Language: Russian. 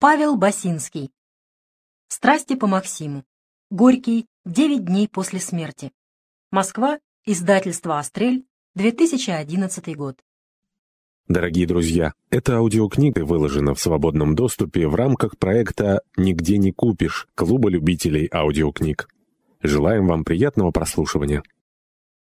Павел Басинский. Страсти по Максиму. Горький. Девять дней после смерти. Москва. Издательство «Астрель». 2011 год. Дорогие друзья, эта аудиокнига выложена в свободном доступе в рамках проекта «Нигде не купишь» Клуба любителей аудиокниг. Желаем вам приятного прослушивания.